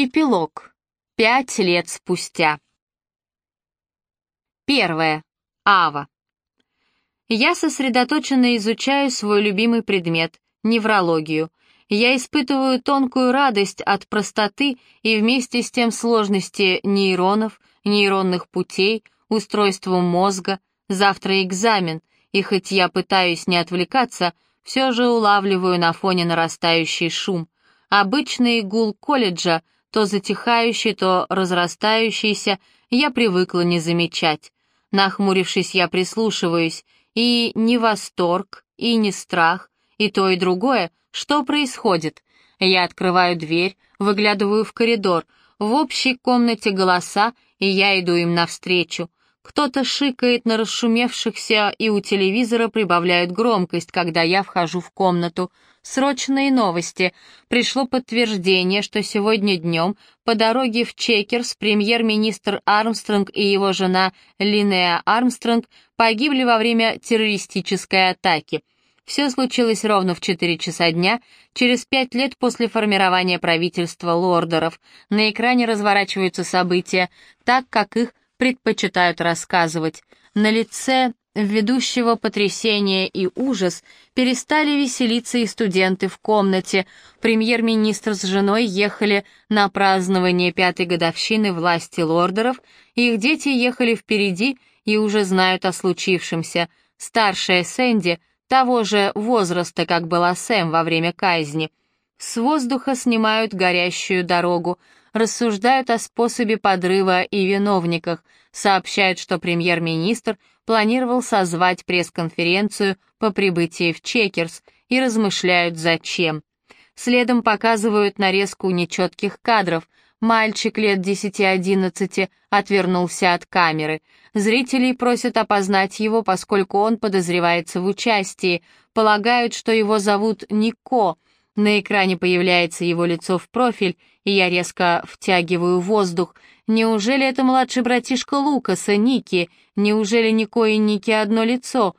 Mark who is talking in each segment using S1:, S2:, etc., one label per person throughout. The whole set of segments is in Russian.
S1: Эпилог. Пять лет спустя. Первое. Ава. Я сосредоточенно изучаю свой любимый предмет — неврологию. Я испытываю тонкую радость от простоты и вместе с тем сложности нейронов, нейронных путей, устройства мозга. Завтра экзамен, и хоть я пытаюсь не отвлекаться, все же улавливаю на фоне нарастающий шум. Обычный гул колледжа — то затихающий, то разрастающийся, я привыкла не замечать. Нахмурившись, я прислушиваюсь, и ни восторг, и ни страх, и то, и другое, что происходит. Я открываю дверь, выглядываю в коридор, в общей комнате голоса, и я иду им навстречу. Кто-то шикает на расшумевшихся, и у телевизора прибавляют громкость, когда я вхожу в комнату. Срочные новости. Пришло подтверждение, что сегодня днем по дороге в Чекерс премьер-министр Армстронг и его жена Линнея Армстронг погибли во время террористической атаки. Все случилось ровно в 4 часа дня, через пять лет после формирования правительства лордеров. На экране разворачиваются события так, как их предпочитают рассказывать. На лице ведущего потрясение и ужас перестали веселиться и студенты в комнате. Премьер-министр с женой ехали на празднование пятой годовщины власти лордеров, их дети ехали впереди и уже знают о случившемся. Старшая Сэнди того же возраста, как была Сэм во время казни. С воздуха снимают горящую дорогу, рассуждают о способе подрыва и виновниках, сообщают, что премьер-министр планировал созвать пресс-конференцию по прибытии в Чекерс и размышляют зачем. Следом показывают нарезку нечетких кадров. Мальчик лет 10-11 отвернулся от камеры. Зрителей просят опознать его, поскольку он подозревается в участии. Полагают, что его зовут Нико. На экране появляется его лицо в профиль, я резко втягиваю воздух. Неужели это младший братишка Лукаса, Ники? Неужели Нико и Ники одно лицо?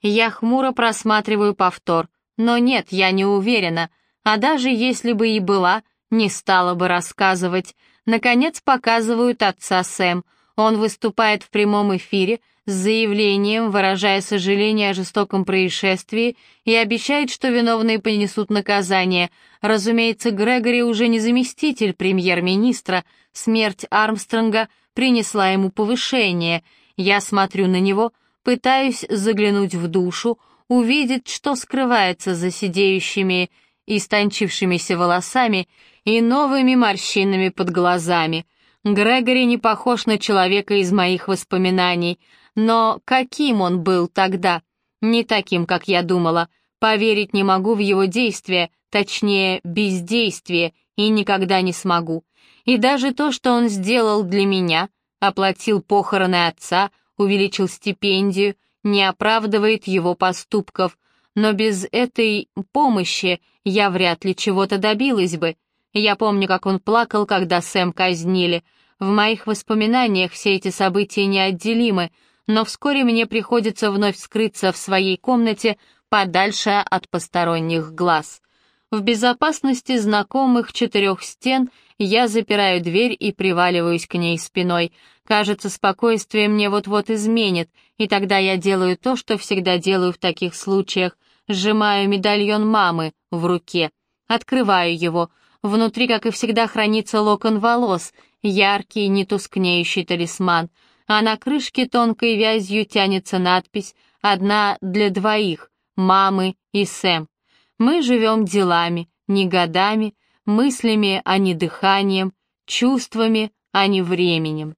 S1: Я хмуро просматриваю повтор. Но нет, я не уверена. А даже если бы и была, не стала бы рассказывать. Наконец показывают отца Сэм. Он выступает в прямом эфире, с заявлением, выражая сожаление о жестоком происшествии и обещает, что виновные понесут наказание. Разумеется, Грегори уже не заместитель премьер-министра. Смерть Армстронга принесла ему повышение. Я смотрю на него, пытаюсь заглянуть в душу, увидеть, что скрывается за сидеющими, истончившимися волосами и новыми морщинами под глазами. Грегори не похож на человека из моих воспоминаний — но каким он был тогда? Не таким, как я думала. Поверить не могу в его действия, точнее, бездействие, и никогда не смогу. И даже то, что он сделал для меня, оплатил похороны отца, увеличил стипендию, не оправдывает его поступков. Но без этой помощи я вряд ли чего-то добилась бы. Я помню, как он плакал, когда Сэм казнили. В моих воспоминаниях все эти события неотделимы, но вскоре мне приходится вновь скрыться в своей комнате подальше от посторонних глаз. В безопасности знакомых четырех стен я запираю дверь и приваливаюсь к ней спиной. Кажется, спокойствие мне вот-вот изменит, и тогда я делаю то, что всегда делаю в таких случаях. Сжимаю медальон мамы в руке. Открываю его. Внутри, как и всегда, хранится локон волос, яркий, нетускнеющий талисман — а на крышке тонкой вязью тянется надпись «Одна для двоих, мамы и Сэм». Мы живем делами, не годами, мыслями, а не дыханием, чувствами, а не временем.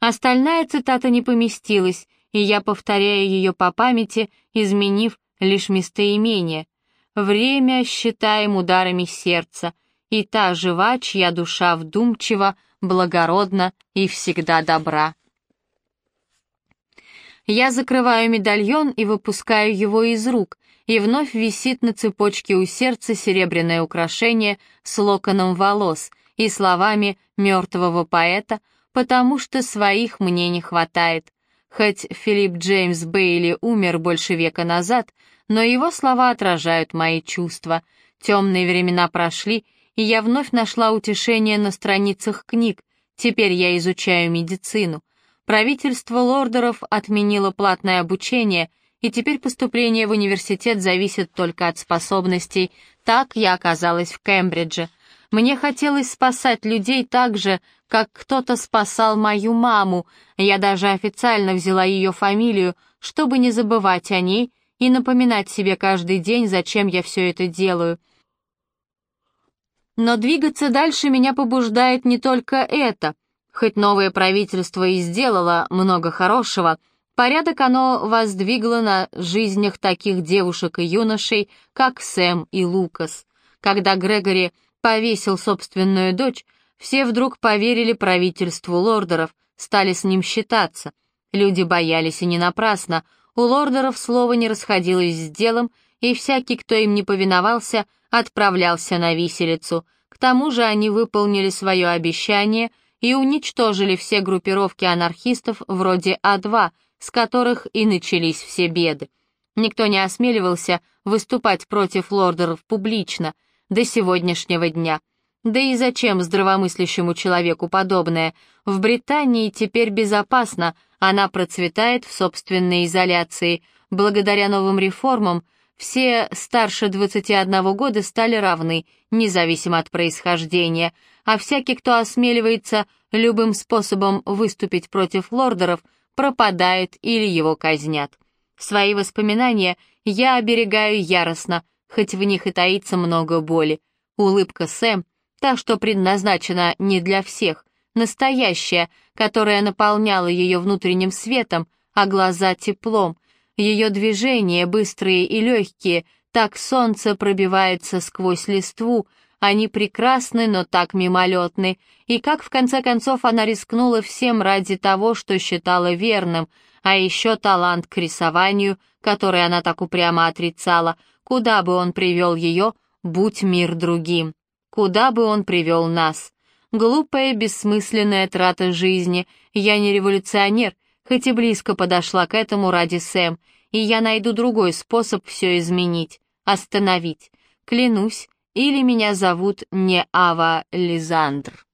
S1: Остальная цитата не поместилась, и я повторяю ее по памяти, изменив лишь местоимение. Время считаем ударами сердца, и та жива, чья душа вдумчива, благородна и всегда добра. Я закрываю медальон и выпускаю его из рук, и вновь висит на цепочке у сердца серебряное украшение с локоном волос и словами мертвого поэта, потому что своих мне не хватает. Хоть Филипп Джеймс Бейли умер больше века назад, но его слова отражают мои чувства. Темные времена прошли, и я вновь нашла утешение на страницах книг. Теперь я изучаю медицину. Правительство лордеров отменило платное обучение, и теперь поступление в университет зависит только от способностей. Так я оказалась в Кембридже. Мне хотелось спасать людей так же, как кто-то спасал мою маму. Я даже официально взяла ее фамилию, чтобы не забывать о ней и напоминать себе каждый день, зачем я все это делаю. Но двигаться дальше меня побуждает не только это. Хоть новое правительство и сделало много хорошего, порядок оно воздвигло на жизнях таких девушек и юношей, как Сэм и Лукас. Когда Грегори повесил собственную дочь, все вдруг поверили правительству лордеров, стали с ним считаться. Люди боялись и не напрасно, у лордеров слово не расходилось с делом, и всякий, кто им не повиновался, отправлялся на виселицу. К тому же они выполнили свое обещание и уничтожили все группировки анархистов вроде А2, с которых и начались все беды. Никто не осмеливался выступать против лордеров публично до сегодняшнего дня. Да и зачем здравомыслящему человеку подобное? В Британии теперь безопасно, она процветает в собственной изоляции. Благодаря новым реформам все старше 21 года стали равны, независимо от происхождения, а всякий, кто осмеливается любым способом выступить против лордеров, пропадает или его казнят. Свои воспоминания я оберегаю яростно, хоть в них и таится много боли. Улыбка Сэм, та, что предназначена не для всех, настоящая, которая наполняла ее внутренним светом, а глаза теплом — ее движения, быстрые и легкие, так солнце пробивается сквозь листву, они прекрасны, но так мимолетны, и как в конце концов она рискнула всем ради того, что считала верным, а еще талант к рисованию, который она так упрямо отрицала, куда бы он привел ее, будь мир другим, куда бы он привел нас. Глупая, бессмысленная трата жизни, я не революционер, хоть и близко подошла к этому ради Сэм, и я найду другой способ все изменить, остановить. Клянусь, или меня зовут не Ава Лизандр.